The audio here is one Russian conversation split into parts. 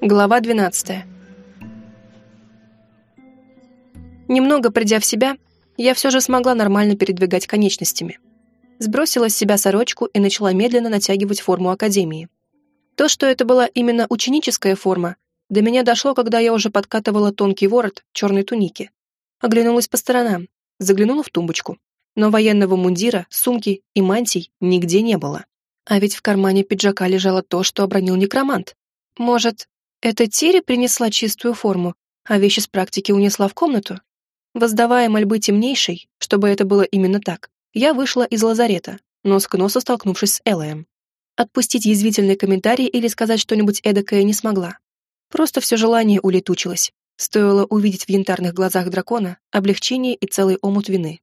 Глава 12. Немного придя в себя, я все же смогла нормально передвигать конечностями. Сбросила с себя сорочку и начала медленно натягивать форму академии. То, что это была именно ученическая форма, до меня дошло, когда я уже подкатывала тонкий ворот черной туники. Оглянулась по сторонам, заглянула в тумбочку. Но военного мундира, сумки и мантий нигде не было. А ведь в кармане пиджака лежало то, что обронил некромант. Может, это Тири принесла чистую форму, а вещи с практики унесла в комнату? Воздавая мольбы темнейшей, чтобы это было именно так, я вышла из лазарета, нос к носу столкнувшись с Элоем. Отпустить язвительный комментарий или сказать что-нибудь эдакое не смогла. Просто все желание улетучилось. Стоило увидеть в янтарных глазах дракона облегчение и целый омут вины.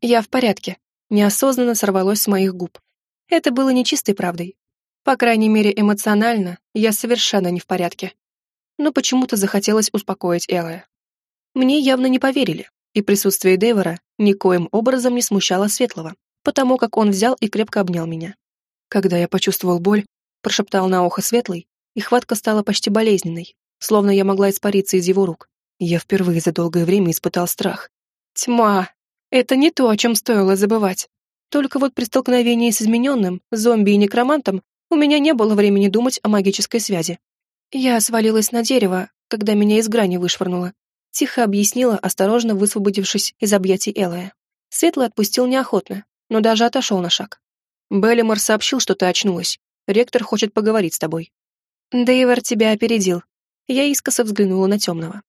«Я в порядке», неосознанно сорвалось с моих губ. Это было нечистой правдой. По крайней мере, эмоционально я совершенно не в порядке. Но почему-то захотелось успокоить Элая. Мне явно не поверили, и присутствие Девора никоим образом не смущало Светлого, потому как он взял и крепко обнял меня. Когда я почувствовал боль, прошептал на ухо Светлый, и хватка стала почти болезненной, словно я могла испариться из его рук. Я впервые за долгое время испытал страх. Тьма! Это не то, о чем стоило забывать. Только вот при столкновении с измененным, зомби и некромантом у меня не было времени думать о магической связи. Я свалилась на дерево, когда меня из грани вышвырнуло. Тихо объяснила, осторожно высвободившись из объятий Элая. Светлый отпустил неохотно, но даже отошел на шаг. Беллимор сообщил, что ты очнулась. Ректор хочет поговорить с тобой. Дейвер тебя опередил. Я искоса взглянула на темного.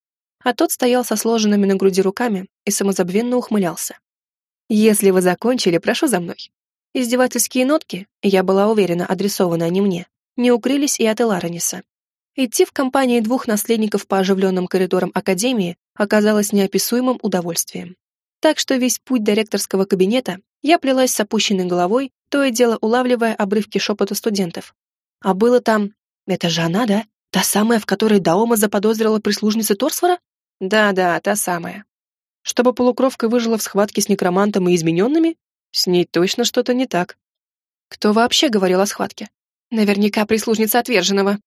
А тот стоял со сложенными на груди руками и самозабвенно ухмылялся. «Если вы закончили, прошу за мной». Издевательские нотки, я была уверена, адресованы они мне, не укрылись и от Эларониса. Идти в компании двух наследников по оживленным коридорам Академии оказалось неописуемым удовольствием. Так что весь путь до ректорского кабинета я плелась с опущенной головой, то и дело улавливая обрывки шепота студентов. А было там это же она, да? Та самая, в которой Даома заподозрила прислужница Торсвора? Да-да, та самая. Чтобы полукровка выжила в схватке с некромантом и измененными? С ней точно что-то не так. Кто вообще говорил о схватке? Наверняка прислужница отверженного.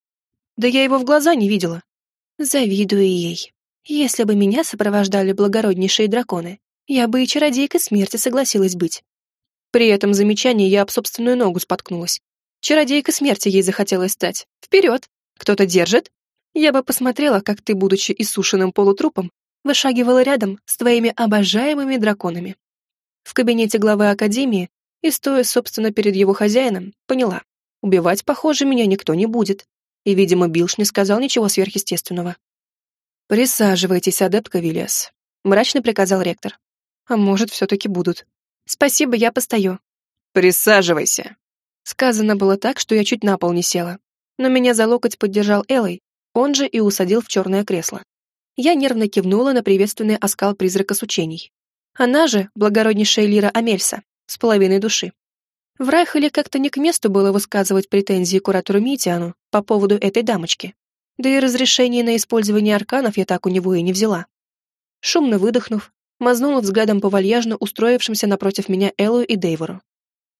Да я его в глаза не видела. Завидую ей. Если бы меня сопровождали благороднейшие драконы, я бы и чародейкой смерти согласилась быть. При этом замечании я об собственную ногу споткнулась. Чародейка смерти ей захотелось стать. Вперед! Кто-то держит? Я бы посмотрела, как ты, будучи иссушенным полутрупом, вышагивала рядом с твоими обожаемыми драконами. В кабинете главы Академии и, стоя, собственно, перед его хозяином, поняла. Убивать, похоже, меня никто не будет. И, видимо, Билш не сказал ничего сверхъестественного. «Присаживайтесь, адепт Кавилиас», — мрачно приказал ректор. «А может, все-таки будут. Спасибо, я постою». «Присаживайся», Сказано было так, что я чуть на пол не села. Но меня за локоть поддержал Элой, он же и усадил в черное кресло. Я нервно кивнула на приветственный оскал призрака с учений. Она же благороднейшая Лира Амельса, с половиной души. В Райхеле как-то не к месту было высказывать претензии куратору Митиану по поводу этой дамочки. Да и разрешение на использование арканов я так у него и не взяла. Шумно выдохнув, мазнула взглядом по вальяжно устроившимся напротив меня Эллу и Дейвору.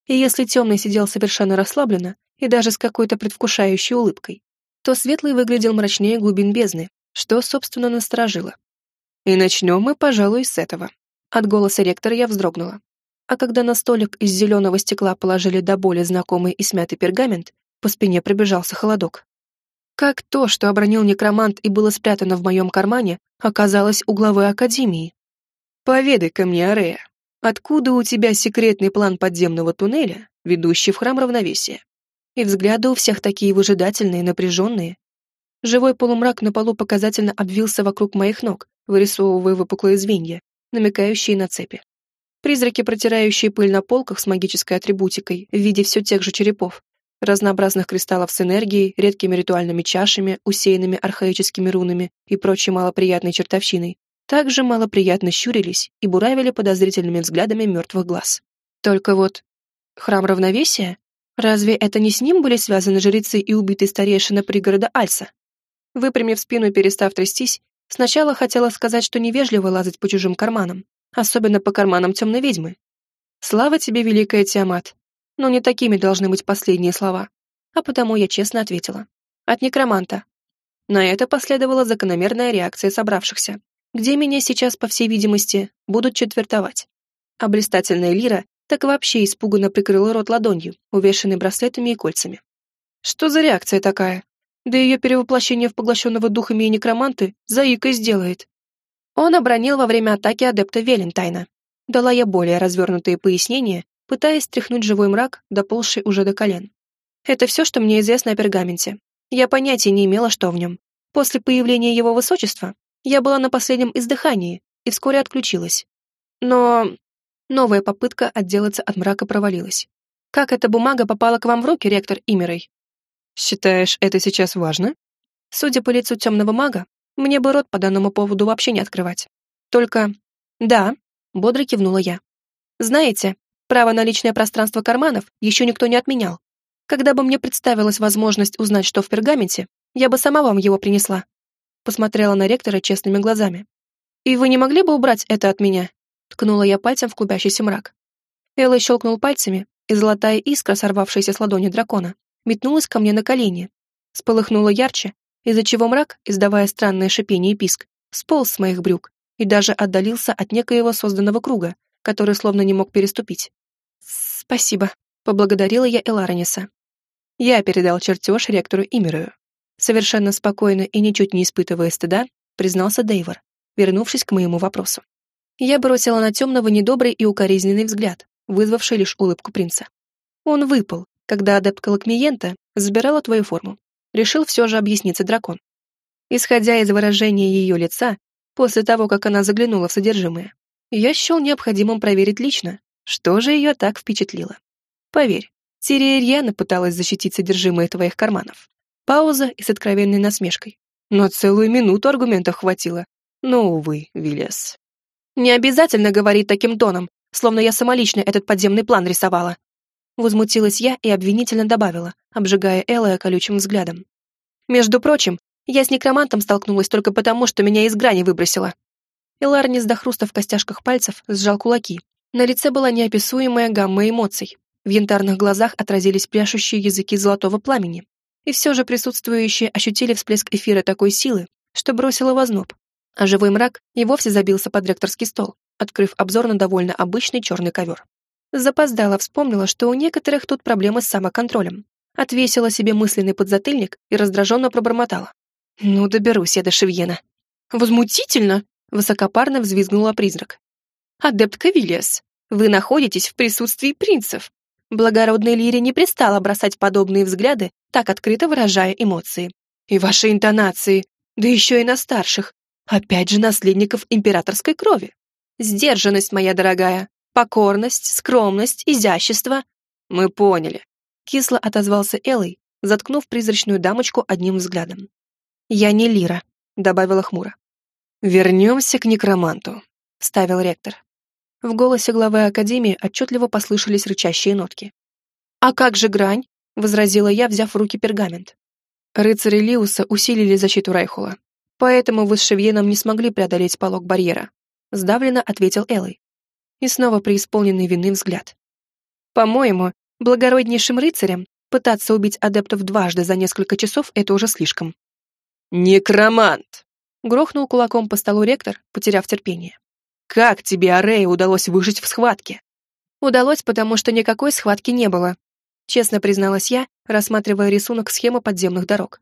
И если темный сидел совершенно расслабленно и даже с какой-то предвкушающей улыбкой, то светлый выглядел мрачнее глубин бездны, что, собственно, насторожило. И начнем мы, пожалуй, с этого. От голоса ректора я вздрогнула. А когда на столик из зеленого стекла положили до боли знакомый и смятый пергамент, по спине пробежался холодок. Как то, что обронил некромант и было спрятано в моем кармане, оказалось у главы Академии. «Поведай-ка мне, Арея, Откуда у тебя секретный план подземного туннеля, ведущий в храм равновесия? И взгляды у всех такие выжидательные, напряженные. Живой полумрак на полу показательно обвился вокруг моих ног, вырисовывая выпуклые звенья, намекающие на цепи. Призраки, протирающие пыль на полках с магической атрибутикой в виде все тех же черепов, разнообразных кристаллов с энергией, редкими ритуальными чашами, усеянными архаическими рунами и прочей малоприятной чертовщиной, также малоприятно щурились и буравили подозрительными взглядами мертвых глаз. Только вот... Храм равновесия? Разве это не с ним были связаны жрецы и убитый старейшина пригорода Альса? Выпрямив спину и перестав трястись, сначала хотела сказать, что невежливо лазать по чужим карманам, особенно по карманам темной ведьмы. Слава тебе, великая Тиамат. Но не такими должны быть последние слова. А потому я честно ответила. От некроманта. На это последовала закономерная реакция собравшихся, где меня сейчас, по всей видимости, будут четвертовать. А блистательная Лира так вообще испуганно прикрыла рот ладонью, увешанной браслетами и кольцами. Что за реакция такая? Да ее перевоплощение в поглощенного духами и некроманты заикой сделает. Он обронил во время атаки адепта Велентайна. Дала я более развернутые пояснения, пытаясь стряхнуть живой мрак, доползший уже до колен. Это все, что мне известно о пергаменте. Я понятия не имела, что в нем. После появления его высочества я была на последнем издыхании и вскоре отключилась. Но новая попытка отделаться от мрака провалилась. Как эта бумага попала к вам в руки, ректор Имерой? Считаешь, это сейчас важно? Судя по лицу темного мага, мне бы рот по данному поводу вообще не открывать. Только... Да, бодро кивнула я. Знаете, право на личное пространство карманов еще никто не отменял. Когда бы мне представилась возможность узнать, что в пергаменте, я бы сама вам его принесла. Посмотрела на ректора честными глазами. И вы не могли бы убрать это от меня? Ткнула я пальцем в клубящийся мрак. Элла щелкнул пальцами, и золотая искра, сорвавшаяся с ладони дракона, метнулась ко мне на колени. Сполыхнула ярче, из-за чего мрак, издавая странное шипение и писк, сполз с моих брюк и даже отдалился от некоего созданного круга, который словно не мог переступить. «Спасибо», — поблагодарила я Эларониса. Я передал чертеж ректору Имерою. Совершенно спокойно и ничуть не испытывая стыда, признался Дейвор, вернувшись к моему вопросу. Я бросила на темного недобрый и укоризненный взгляд, вызвавший лишь улыбку принца. Он выпал, когда адепт Калакмиента забирала твою форму. Решил все же объясниться дракон. Исходя из выражения ее лица, после того, как она заглянула в содержимое, я счел необходимым проверить лично, что же ее так впечатлило. Поверь, Сирия рьяно пыталась защитить содержимое твоих карманов. Пауза и с откровенной насмешкой. Но целую минуту аргументов хватило. Но, увы, Виллиас. Не обязательно говорить таким тоном, словно я самолично этот подземный план рисовала. Возмутилась я и обвинительно добавила, обжигая Элая колючим взглядом. Между прочим, я с некромантом столкнулась только потому, что меня из грани выбросило. Эларнис до хруста в костяшках пальцев сжал кулаки. На лице была неописуемая гамма эмоций. В янтарных глазах отразились пляшущие языки золотого пламени. И все же присутствующие ощутили всплеск эфира такой силы, что бросило в озноб. А живой мрак и вовсе забился под ректорский стол, открыв обзор на довольно обычный черный ковер. Запоздала вспомнила, что у некоторых тут проблемы с самоконтролем. Отвесила себе мысленный подзатыльник и раздраженно пробормотала. «Ну, доберусь я до Шевьена». «Возмутительно!» — высокопарно взвизгнула призрак. «Адепт Кавилиас, вы находитесь в присутствии принцев. Благородной Лире не пристало бросать подобные взгляды, так открыто выражая эмоции. И ваши интонации, да еще и на старших, опять же наследников императорской крови. Сдержанность, моя дорогая, покорность, скромность, изящество. Мы поняли. Кисло отозвался Элой, заткнув призрачную дамочку одним взглядом. «Я не Лира», — добавила хмуро. «Вернемся к некроманту», — ставил ректор. В голосе главы Академии отчетливо послышались рычащие нотки. «А как же грань?» — возразила я, взяв в руки пергамент. Рыцари Лиуса усилили защиту Райхула, поэтому вы с Шевьеном не смогли преодолеть полог барьера», — сдавленно ответил Элой. И снова преисполненный вины взгляд. «По-моему, благороднейшим рыцарям пытаться убить адептов дважды за несколько часов — это уже слишком». «Некромант!» — грохнул кулаком по столу ректор, потеряв терпение. Как тебе, Арея, удалось выжить в схватке? Удалось, потому что никакой схватки не было. Честно призналась я, рассматривая рисунок схемы подземных дорог.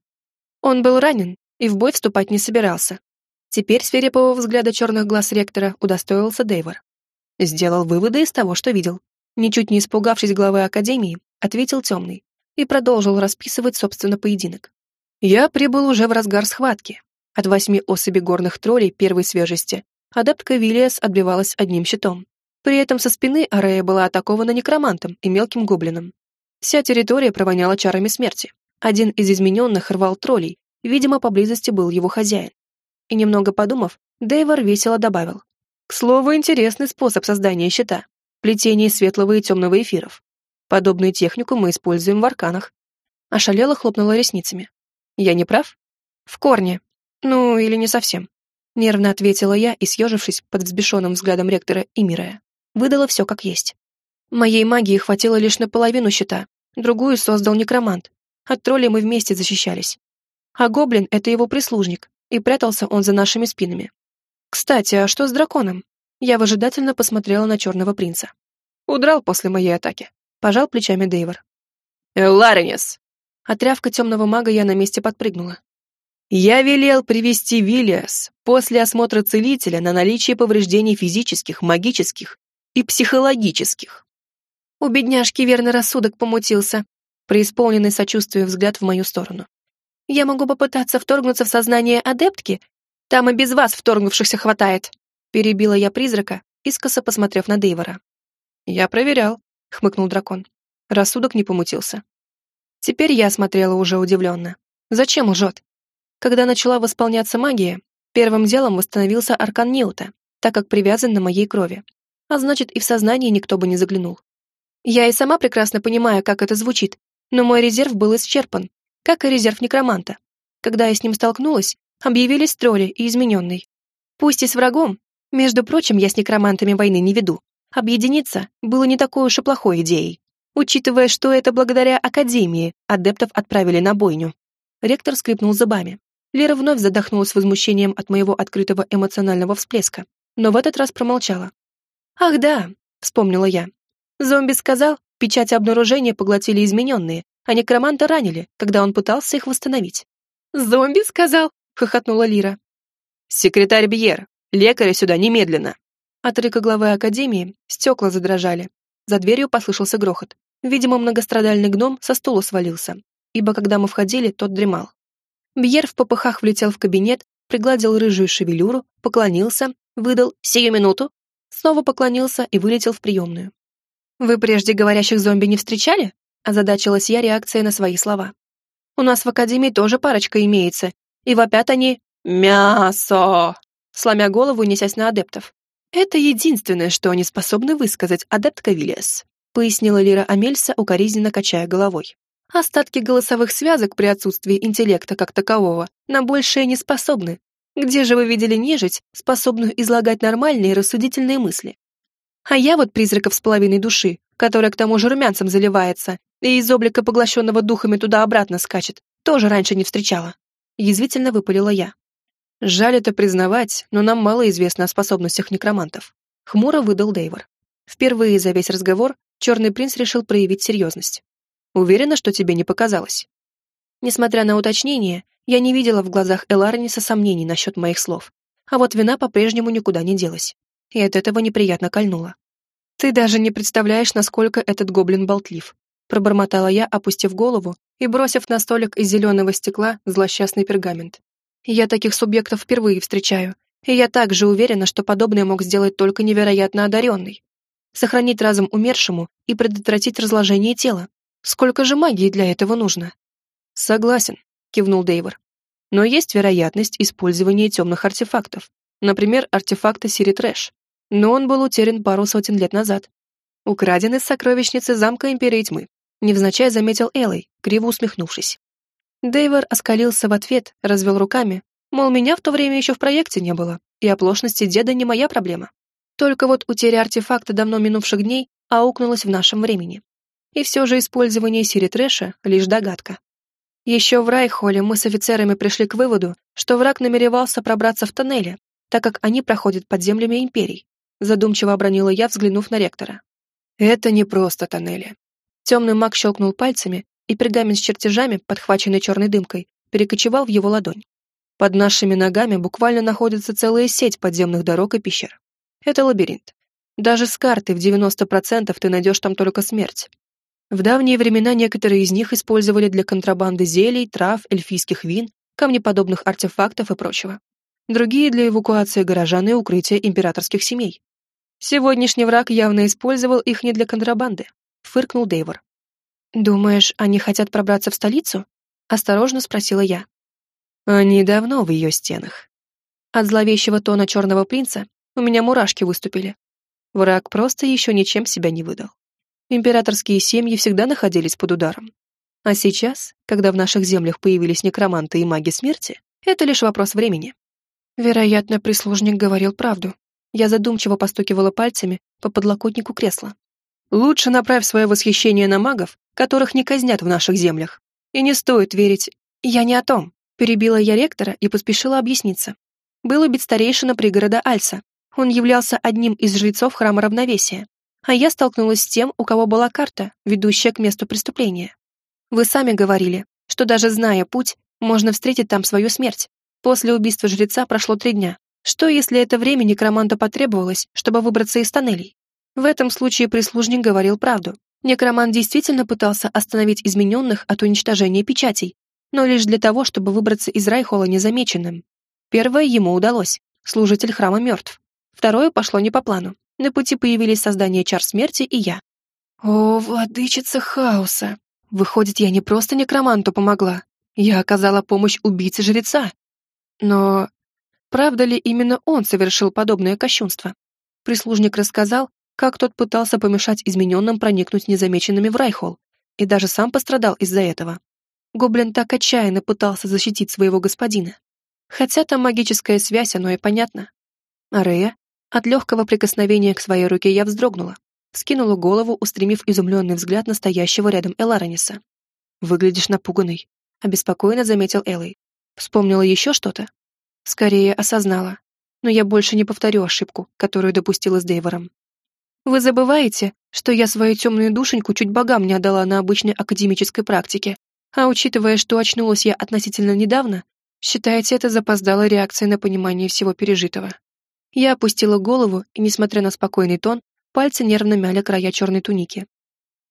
Он был ранен и в бой вступать не собирался. Теперь свирепого взгляда черных глаз ректора удостоился Дейвор. Сделал выводы из того, что видел. Ничуть не испугавшись главы Академии, ответил темный и продолжил расписывать, собственно, поединок. Я прибыл уже в разгар схватки. От восьми особей горных троллей первой свежести адептка Виллиас отбивалась одним щитом. При этом со спины Арея была атакована некромантом и мелким гоблином. Вся территория провоняла чарами смерти. Один из измененных рвал троллей, видимо, поблизости был его хозяин. И немного подумав, Дейвор весело добавил. К слову, интересный способ создания щита. Плетение светлого и темного эфиров. Подобную технику мы используем в арканах. Ошалела хлопнула ресницами. Я не прав? В корне. Ну, или не совсем. Нервно ответила я и, съежившись под взбешенным взглядом ректора Имирая, выдала все как есть. Моей магии хватило лишь на половину щита, другую создал некромант. От троллей мы вместе защищались. А гоблин — это его прислужник, и прятался он за нашими спинами. Кстати, а что с драконом? Я выжидательно посмотрела на черного принца. Удрал после моей атаки. Пожал плечами Дейвор. «Ларенес!» От рявка темного мага я на месте подпрыгнула. «Я велел привести Виллиас после осмотра целителя на наличие повреждений физических, магических и психологических». У бедняжки верный рассудок помутился, преисполненный сочувствия взгляд в мою сторону. «Я могу попытаться вторгнуться в сознание адептки? Там и без вас вторгнувшихся хватает!» Перебила я призрака, искоса посмотрев на Дейвора. «Я проверял», — хмыкнул дракон. Рассудок не помутился. Теперь я смотрела уже удивленно. Зачем лжет? Когда начала восполняться магия, первым делом восстановился аркан Неута, так как привязан на моей крови. А значит, и в сознание никто бы не заглянул. Я и сама прекрасно понимаю, как это звучит, но мой резерв был исчерпан, как и резерв некроманта. Когда я с ним столкнулась, объявились тролли и измененный. Пусть и с врагом, между прочим, я с некромантами войны не веду, Объединиться было не такой уж и плохой идеей, учитывая, что это благодаря Академии адептов отправили на бойню. Ректор скрипнул зубами. Лера вновь задохнулась возмущением от моего открытого эмоционального всплеска, но в этот раз промолчала. «Ах да», — вспомнила я. Зомби сказал, печать обнаружения поглотили измененные, а некроманта ранили, когда он пытался их восстановить. «Зомби сказал?» — хохотнула Лира. «Секретарь Бьер, лекаря сюда немедленно!» От рыка главы Академии стекла задрожали. За дверью послышался грохот. Видимо, многострадальный гном со стула свалился, ибо когда мы входили, тот дремал. Бьер в попыхах влетел в кабинет, пригладил рыжую шевелюру, поклонился, выдал «сию минуту», снова поклонился и вылетел в приемную. «Вы прежде говорящих зомби не встречали?» озадачилась я реакцией на свои слова. «У нас в Академии тоже парочка имеется, и вопят они «Мясо!» сломя голову, несясь на адептов. «Это единственное, что они способны высказать, адепт Кавилиас», пояснила Лира Амельса, укоризненно качая головой. «Остатки голосовых связок при отсутствии интеллекта как такового на большее не способны. Где же вы видели нежить, способную излагать нормальные рассудительные мысли? А я вот призраков с половиной души, которая к тому же румянцем заливается и из облика поглощенного духами туда-обратно скачет, тоже раньше не встречала». Язвительно выпалила я. Жаль это признавать, но нам мало известно о способностях некромантов. Хмуро выдал Дейвор. Впервые за весь разговор Черный принц решил проявить серьезность. Уверена, что тебе не показалось. Несмотря на уточнение, я не видела в глазах Эларниса сомнений насчет моих слов. А вот вина по-прежнему никуда не делась. И от этого неприятно кольнула. «Ты даже не представляешь, насколько этот гоблин болтлив», пробормотала я, опустив голову и бросив на столик из зеленого стекла злосчастный пергамент. Я таких субъектов впервые встречаю, и я также уверена, что подобное мог сделать только невероятно одаренный. Сохранить разум умершему и предотвратить разложение тела. Сколько же магии для этого нужно? Согласен, кивнул Дейвор. Но есть вероятность использования темных артефактов. Например, артефакта Сири Трэш. Но он был утерян пару сотен лет назад. Украден из сокровищницы замка Империи Тьмы. Невзначай заметил Элой, криво усмехнувшись. Дейвор оскалился в ответ, развел руками, мол, меня в то время еще в проекте не было, и оплошности деда не моя проблема. Только вот утеря артефакта давно минувших дней аукнулась в нашем времени. И все же использование Сири Трэша — лишь догадка. Еще в Райхоле мы с офицерами пришли к выводу, что враг намеревался пробраться в тоннели, так как они проходят под землями империй. Задумчиво обронила я, взглянув на ректора. Это не просто тоннели. Темный маг щелкнул пальцами, и пергамент с чертежами, подхваченный черной дымкой, перекочевал в его ладонь. Под нашими ногами буквально находится целая сеть подземных дорог и пещер. Это лабиринт. Даже с карты в 90% ты найдешь там только смерть. В давние времена некоторые из них использовали для контрабанды зелий, трав, эльфийских вин, камнеподобных артефактов и прочего. Другие для эвакуации горожан и укрытия императорских семей. Сегодняшний враг явно использовал их не для контрабанды, фыркнул Дейвор. «Думаешь, они хотят пробраться в столицу?» — осторожно спросила я. «Они давно в ее стенах». От зловещего тона черного принца у меня мурашки выступили. Враг просто еще ничем себя не выдал. Императорские семьи всегда находились под ударом. А сейчас, когда в наших землях появились некроманты и маги смерти, это лишь вопрос времени. Вероятно, прислужник говорил правду. Я задумчиво постукивала пальцами по подлокотнику кресла. Лучше направь свое восхищение на магов, которых не казнят в наших землях. И не стоит верить. Я не о том, Перебила я ректора и поспешила объясниться. Был убит старейшина пригорода Альса. Он являлся одним из жрецов храма равновесия. А я столкнулась с тем, у кого была карта, ведущая к месту преступления. Вы сами говорили, что даже зная путь, можно встретить там свою смерть. После убийства жреца прошло три дня. Что, если это время некроманта потребовалось, чтобы выбраться из тоннелей? В этом случае прислужник говорил правду. Некромант действительно пытался остановить измененных от уничтожения печатей, но лишь для того, чтобы выбраться из Райхола незамеченным. Первое ему удалось. Служитель храма мертв. Второе пошло не по плану. На пути появились создание чар смерти и я. О, владычица хаоса! Выходит, я не просто некроманту помогла. Я оказала помощь убийце жреца. Но правда ли именно он совершил подобное кощунство? Прислужник рассказал, как тот пытался помешать измененным проникнуть незамеченными в Райхол, и даже сам пострадал из-за этого. Гоблин так отчаянно пытался защитить своего господина. Хотя там магическая связь, оно и понятно. А Рея? От легкого прикосновения к своей руке я вздрогнула, скинула голову, устремив изумленный взгляд настоящего рядом Эларониса. «Выглядишь напуганный», — обеспокоенно заметил Элой. «Вспомнила еще что-то?» «Скорее осознала. Но я больше не повторю ошибку, которую допустила с Дейвором. Вы забываете, что я свою темную душеньку чуть богам не отдала на обычной академической практике, а учитывая, что очнулась я относительно недавно, считаете это запоздалой реакцией на понимание всего пережитого. Я опустила голову, и, несмотря на спокойный тон, пальцы нервно мяли края черной туники.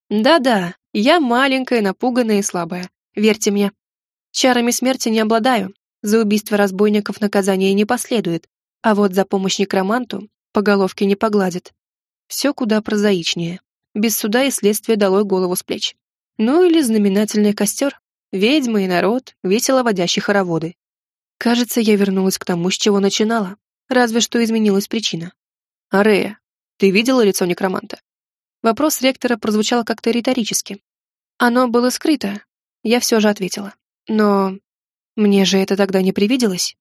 «Да-да, я маленькая, напуганная и слабая. Верьте мне. Чарами смерти не обладаю. За убийство разбойников наказания не последует, а вот за помощь некроманту по головке не погладит. Все куда прозаичнее. Без суда и следствия долой голову с плеч. Ну или знаменательный костер. Ведьмы и народ, весело водящий хороводы. Кажется, я вернулась к тому, с чего начинала. Разве что изменилась причина. «Арея, ты видела лицо некроманта?» Вопрос ректора прозвучал как-то риторически. Оно было скрыто. Я все же ответила. Но мне же это тогда не привиделось.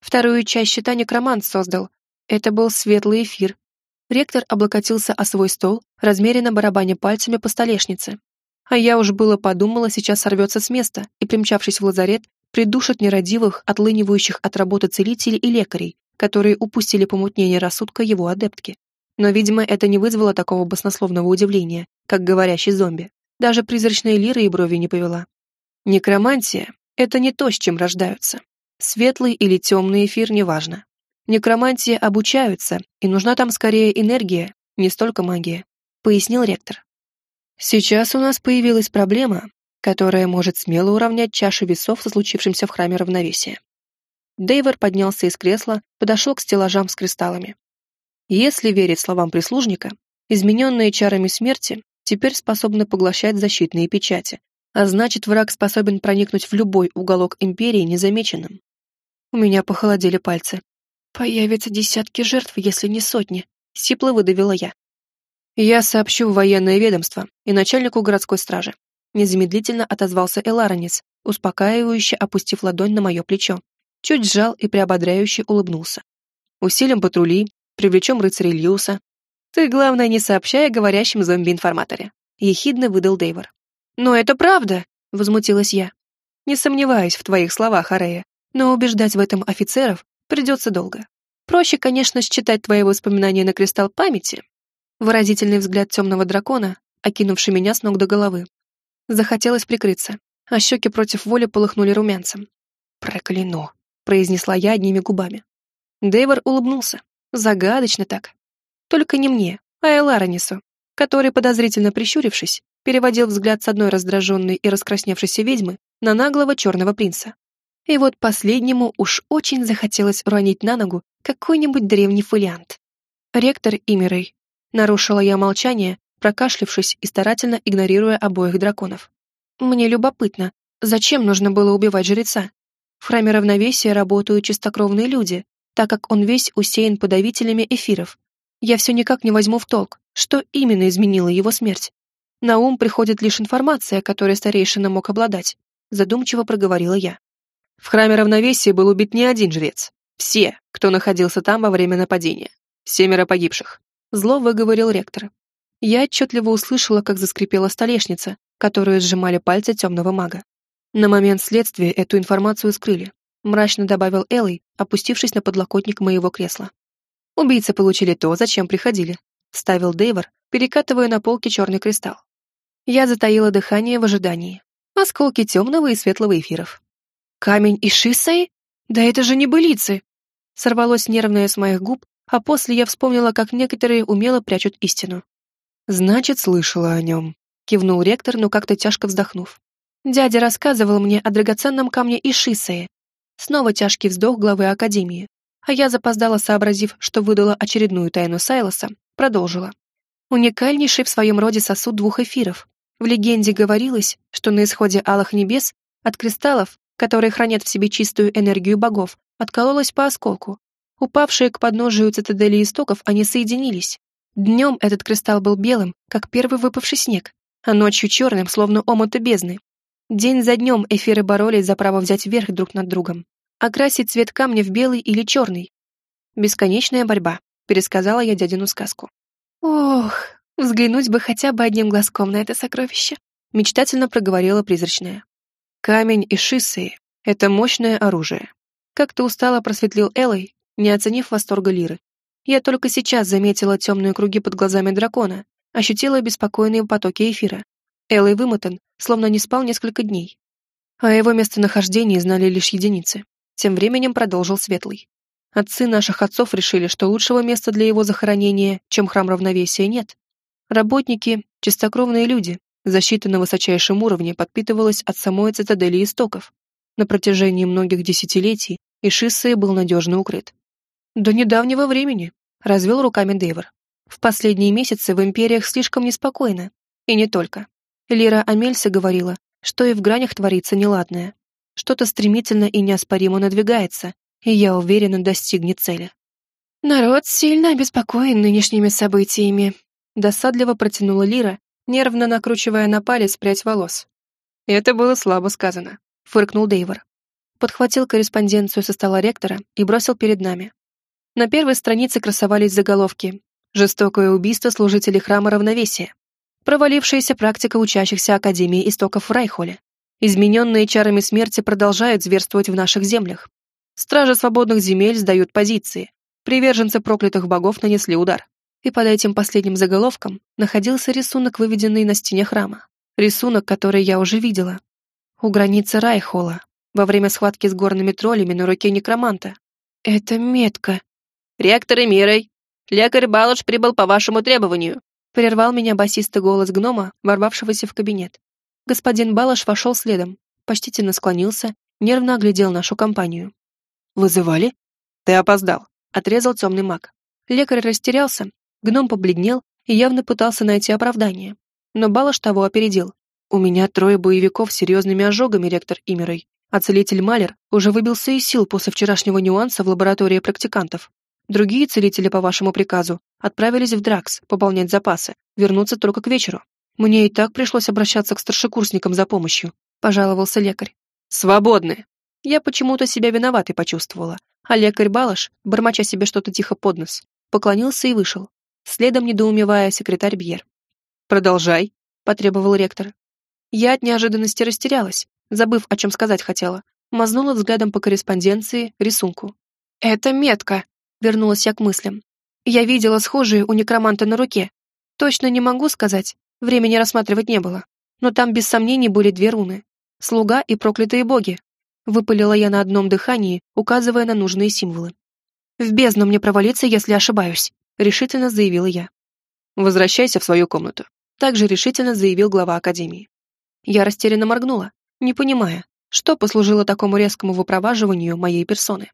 Вторую часть щита некромант создал. Это был светлый эфир. Ректор облокотился о свой стол, размеренно барабаня пальцами по столешнице, а я уж было подумала, сейчас сорвется с места и, примчавшись в лазарет, придушит нерадивых, отлынивающих от работы целителей и лекарей, которые упустили помутнение рассудка его адептки. Но, видимо, это не вызвало такого баснословного удивления, как говорящий зомби. Даже призрачная лира и брови не повела. Некромантия — это не то, с чем рождаются. Светлый или темный эфир — неважно. Некромантии обучаются, и нужна там скорее энергия, не столько магия, пояснил ректор. Сейчас у нас появилась проблема, которая может смело уравнять чашу весов со случившимся в храме равновесия. Дейвер поднялся из кресла, подошел к стеллажам с кристаллами. Если верить словам прислужника, измененные чарами смерти теперь способны поглощать защитные печати, а значит, враг способен проникнуть в любой уголок Империи незамеченным. У меня похолодели пальцы. Появятся десятки жертв, если не сотни, сипло выдавила я. «Я сообщу в военное ведомство и начальнику городской стражи», незамедлительно отозвался Эларонец, успокаивающе опустив ладонь на мое плечо. Чуть сжал и приободряюще улыбнулся. «Усилим патрули, привлечем рыцарей Льюса. Ты, главное, не сообщай о говорящем зомби-информаторе», ехидно выдал Дейвор. «Но это правда!» — возмутилась я. «Не сомневаюсь в твоих словах, Арея, но убеждать в этом офицеров придется долго. Проще, конечно, считать твои воспоминания на кристалл памяти, Выразительный взгляд темного дракона, окинувший меня с ног до головы. Захотелось прикрыться, а щеки против воли полыхнули румянцем. «Прокляно», — произнесла я одними губами. Дейвор улыбнулся. Загадочно так. Только не мне, а Эларонису, который, подозрительно прищурившись, переводил взгляд с одной раздраженной и раскрасневшейся ведьмы на наглого черного принца. И вот последнему уж очень захотелось уронить на ногу какой-нибудь древний фолиант. Ректор Имерей Нарушила я молчание, прокашлившись и старательно игнорируя обоих драконов. Мне любопытно, зачем нужно было убивать жреца? В храме равновесия работают чистокровные люди, так как он весь усеян подавителями эфиров. Я все никак не возьму в толк, что именно изменило его смерть. На ум приходит лишь информация, которой старейшина мог обладать, задумчиво проговорила я. В храме равновесия был убит не один жрец. Все, кто находился там во время нападения. Семеро погибших. Зло выговорил ректор. Я отчетливо услышала, как заскрипела столешница, которую сжимали пальцы темного мага. На момент следствия эту информацию скрыли, мрачно добавил Элой, опустившись на подлокотник моего кресла. Убийцы получили то, зачем приходили, вставил Дейвор, перекатывая на полке черный кристалл. Я затаила дыхание в ожидании. Осколки темного и светлого эфиров. Камень и шиссей? Да это же не былицы! Сорвалось нервное с моих губ, а после я вспомнила, как некоторые умело прячут истину. «Значит, слышала о нем», — кивнул ректор, но как-то тяжко вздохнув. «Дядя рассказывал мне о драгоценном камне Ишисее». Снова тяжкий вздох главы Академии, а я запоздала, сообразив, что выдала очередную тайну Сайлоса, продолжила. Уникальнейший в своем роде сосуд двух эфиров. В легенде говорилось, что на исходе Алых Небес от кристаллов, которые хранят в себе чистую энергию богов, откололось по осколку. Упавшие к подножию цитадели истоков, они соединились. Днем этот кристалл был белым, как первый выпавший снег, а ночью черным, словно омуты бездны. День за днем эфиры боролись за право взять верх друг над другом, окрасить цвет камня в белый или черный. Бесконечная борьба, пересказала я дядину сказку. Ох, взглянуть бы хотя бы одним глазком на это сокровище, мечтательно проговорила призрачная. Камень и шиссы — это мощное оружие. Как-то устало просветлил Элой, не оценив восторга Лиры. Я только сейчас заметила темные круги под глазами дракона, ощутила беспокойные потоки эфира. Элой вымотан, словно не спал несколько дней. О его местонахождении знали лишь единицы. Тем временем продолжил Светлый. Отцы наших отцов решили, что лучшего места для его захоронения, чем храм равновесия, нет. Работники — чистокровные люди, защита на высочайшем уровне подпитывалась от самой цитадели истоков. На протяжении многих десятилетий Ишиссей был надежно укрыт. До недавнего времени, развел руками Дейвор. В последние месяцы в империях слишком неспокойно. И не только. Лира Амельса говорила, что и в гранях творится неладное. Что-то стремительно и неоспоримо надвигается, и я уверена, достигнет цели. Народ сильно обеспокоен нынешними событиями. Досадливо протянула Лира, нервно накручивая на палец прядь волос. Это было слабо сказано, фыркнул Дейвор. Подхватил корреспонденцию со стола ректора и бросил перед нами. На первой странице красовались заголовки «Жестокое убийство служителей храма равновесия», «Провалившаяся практика учащихся Академии истоков в Райхоле», «Измененные чарами смерти продолжают зверствовать в наших землях», «Стражи свободных земель сдают позиции», «Приверженцы проклятых богов нанесли удар». И под этим последним заголовком находился рисунок, выведенный на стене храма. Рисунок, который я уже видела. У границы Райхола, во время схватки с горными троллями на руке некроманта. Это метка, «Ректор Эмирой! Лекарь Балыш прибыл по вашему требованию!» Прервал меня басистый голос гнома, ворвавшегося в кабинет. Господин Балыш вошел следом, почтительно склонился, нервно оглядел нашу компанию. «Вызывали?» «Ты опоздал», — отрезал темный маг. Лекарь растерялся, гном побледнел и явно пытался найти оправдание. Но Балыш того опередил. «У меня трое боевиков с серьезными ожогами, ректор Имерой, а целитель Малер уже выбился из сил после вчерашнего нюанса в лаборатории практикантов. Другие целители по вашему приказу отправились в Дракс пополнять запасы, вернуться только к вечеру. Мне и так пришлось обращаться к старшекурсникам за помощью», — пожаловался лекарь. «Свободны!» Я почему-то себя виноватой почувствовала, а лекарь Балаш, бормоча себе что-то тихо под нос, поклонился и вышел. Следом недоумевая секретарь Бьер. «Продолжай», — потребовал ректор. Я от неожиданности растерялась, забыв, о чем сказать хотела. Мазнула взглядом по корреспонденции, рисунку. «Это метка!» Вернулась я к мыслям. Я видела схожие у некроманта на руке. Точно не могу сказать, времени рассматривать не было. Но там без сомнений были две руны. Слуга и проклятые боги. Выпалила я на одном дыхании, указывая на нужные символы. «В бездну мне провалиться, если ошибаюсь», — решительно заявила я. «Возвращайся в свою комнату», — также решительно заявил глава Академии. Я растерянно моргнула, не понимая, что послужило такому резкому выпроваживанию моей персоны.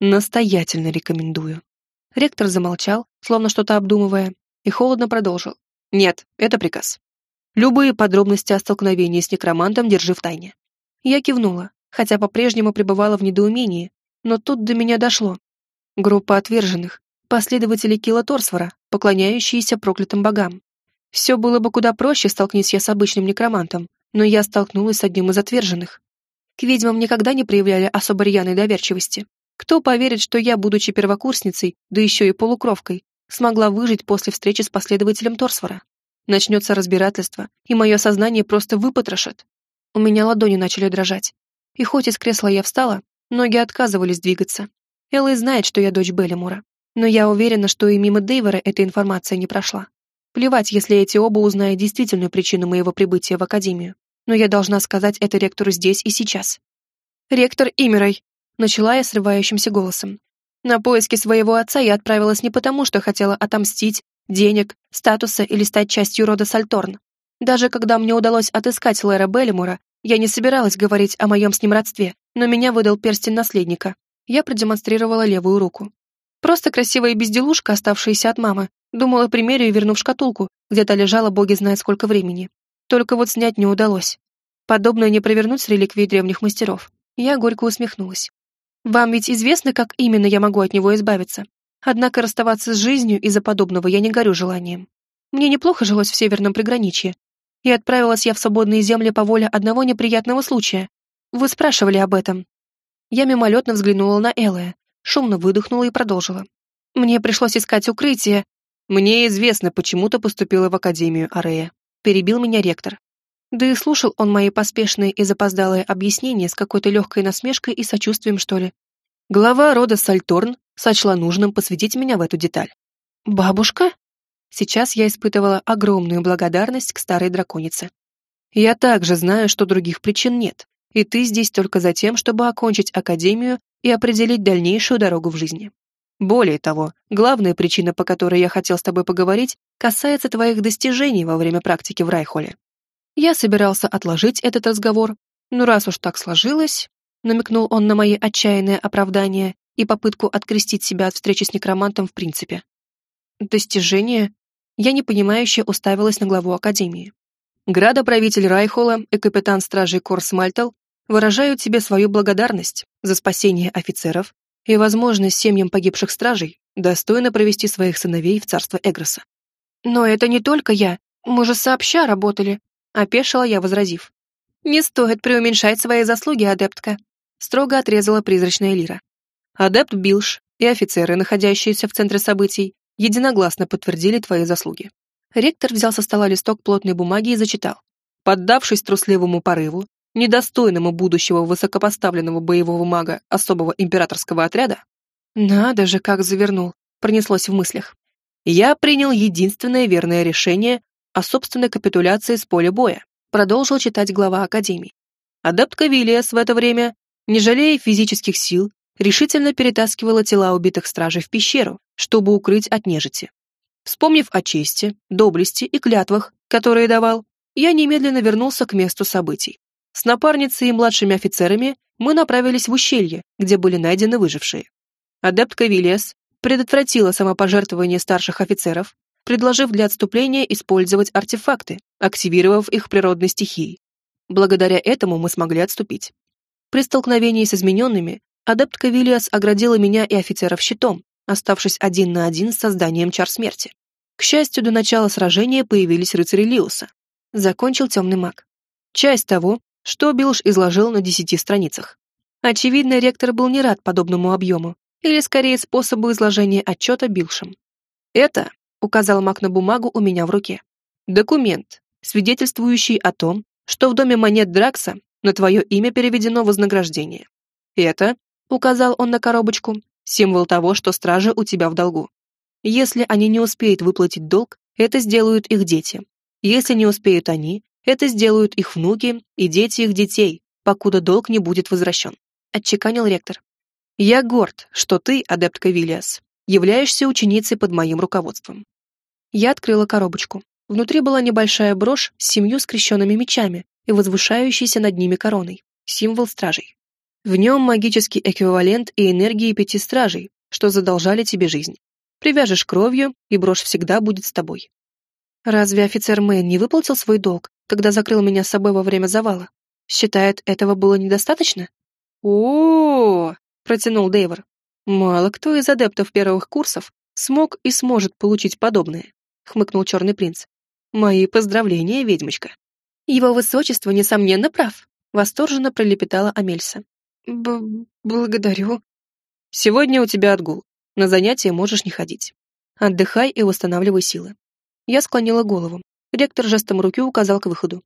Настоятельно рекомендую. Ректор замолчал, словно что-то обдумывая, и холодно продолжил. Нет, это приказ. Любые подробности о столкновении с некромантом держи в тайне. Я кивнула, хотя по-прежнему пребывала в недоумении, но тут до меня дошло. Группа отверженных, последователи Кила Торсвора, поклоняющиеся проклятым богам. Все было бы куда проще, столкнись я с обычным некромантом, но я столкнулась с одним из отверженных. К ведьмам никогда не проявляли особо рьяной доверчивости, кто поверит, что я, будучи первокурсницей, да еще и полукровкой, смогла выжить после встречи с последователем Торсвора? Начнется разбирательство, и мое сознание просто выпотрошит. У меня ладони начали дрожать. И хоть из кресла я встала, ноги отказывались двигаться. Элла знает, что я дочь Беллимора. Но я уверена, что и мимо Дейвера эта информация не прошла. Плевать, если эти оба узнают действительную причину моего прибытия в Академию. Но я должна сказать это ректору здесь и сейчас. «Ректор Имерой!» — начала я срывающимся голосом. На поиски своего отца я отправилась не потому, что хотела отомстить, денег, статуса или стать частью рода Сальторн. Даже когда мне удалось отыскать Лэра Беллимора, я не собиралась говорить о моем с ним родстве, но меня выдал перстень наследника. Я продемонстрировала левую руку. Просто красивая безделушка, оставшаяся от мамы, Думала, примерю и верну в шкатулку, где то лежала боги знает сколько времени. Только вот снять не удалось. Подобное не провернуть с реликвией древних мастеров. Я горько усмехнулась. Вам ведь известно, как именно я могу от него избавиться. Однако расставаться с жизнью из-за подобного я не горю желанием. Мне неплохо жилось в северном приграничье. И отправилась я в свободные земли по воле одного неприятного случая. Вы спрашивали об этом. Я мимолетно взглянула на Элая, шумно выдохнула и продолжила. Мне пришлось искать укрытие, «Мне известно, почему ты поступила в Академию Арея», — перебил меня ректор. Да и слушал он мои поспешные и запоздалые объяснения с какой-то легкой насмешкой и сочувствием, что ли. Глава рода Сальторн сочла нужным посвятить меня в эту деталь. «Бабушка?» Сейчас я испытывала огромную благодарность к старой драконице. «Я также знаю, что других причин нет, и ты здесь только за тем, чтобы окончить Академию и определить дальнейшую дорогу в жизни. Более того, главная причина, по которой я хотел с тобой поговорить, касается твоих достижений во время практики в Райхоле. Я собирался отложить этот разговор, но раз уж так сложилось, намекнул он на мои отчаянные оправдания и попытку открестить себя от встречи с некромантом в принципе. Достижения? Я непонимающе уставилась на главу Академии. Градоправитель Райхола и капитан стражей Корс Мальтел выражают тебе свою благодарность за спасение офицеров и возможность семьям погибших стражей достойно провести своих сыновей в царство Эгроса. «Но это не только я, мы же сообща работали», — опешила я, возразив. «Не стоит преуменьшать свои заслуги, адептка», — строго отрезала призрачная лира. Адепт Билш и офицеры, находящиеся в центре событий, единогласно подтвердили твои заслуги. Ректор взял со стола листок плотной бумаги и зачитал. Поддавшись трусливому порыву, недостойному будущего высокопоставленного боевого мага особого императорского отряда? Надо же, как завернул, пронеслось в мыслях. Я принял единственное верное решение о собственной капитуляции с поля боя, продолжил читать глава Академии. Адепт Кавилиас в это время, не жалея физических сил, решительно перетаскивала тела убитых стражей в пещеру, чтобы укрыть от нежити. Вспомнив о чести, доблести и клятвах, которые давал, я немедленно вернулся к месту событий. С напарницей и младшими офицерами мы направились в ущелье, где были найдены выжившие. Адептка Виллиас предотвратила самопожертвование старших офицеров, предложив для отступления использовать артефакты, активировав их природной стихией. Благодаря этому мы смогли отступить. При столкновении с измененными адептка Виллиас оградила меня и офицеров щитом, оставшись один на один с созданием чар смерти. К счастью, до начала сражения появились рыцари Лиуса. Закончил темный маг. Часть того, что Билш изложил на десяти страницах. Очевидно, ректор был не рад подобному объему, или скорее способу изложения отчета Билшем. «Это», — указал Мак на бумагу у меня в руке, «документ, свидетельствующий о том, что в доме монет Дракса на твое имя переведено вознаграждение. Это, — указал он на коробочку, — символ того, что стражи у тебя в долгу. Если они не успеют выплатить долг, это сделают их дети. Если не успеют они, это сделают их внуки и дети их детей, покуда долг не будет возвращен», — отчеканил ректор. «Я горд, что ты, адептка Виллиас, являешься ученицей под моим руководством». Я открыла коробочку. Внутри была небольшая брошь с семью скрещенными мечами и возвышающейся над ними короной, символ стражей. В нем магический эквивалент и энергии пяти стражей, что задолжали тебе жизнь. Привяжешь кровью, и брошь всегда будет с тобой. Разве офицер Мэн не выплатил свой долг когда закрыл меня с собой во время завала. Считает, этого было недостаточно? О, протянул Дейвор. Мало кто из адептов первых курсов смог и сможет получить подобное, хмыкнул черный принц. Мои поздравления, ведьмочка. Его высочество, несомненно, прав, восторженно пролепетала Амельса. Б благодарю. Сегодня у тебя отгул. На занятия можешь не ходить. Отдыхай и восстанавливай силы. Я склонила голову. Ректор жестом руки указал к выходу.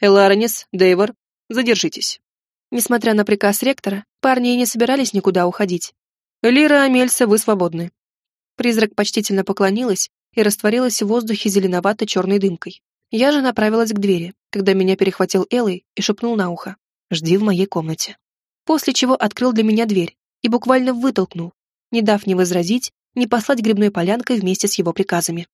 «Эларнис, Дейвор, Задержитесь». Несмотря на приказ ректора, парни и не собирались никуда уходить. «Лира, Амельса, вы свободны». Призрак почтительно поклонилась и растворилась в воздухе зеленовато-черной дымкой. Я же направилась к двери, когда меня перехватил Элой и шепнул на ухо. «Жди в моей комнате». После чего открыл для меня дверь и буквально вытолкнул, не дав ни возразить, ни послать грибной полянкой вместе с его приказами.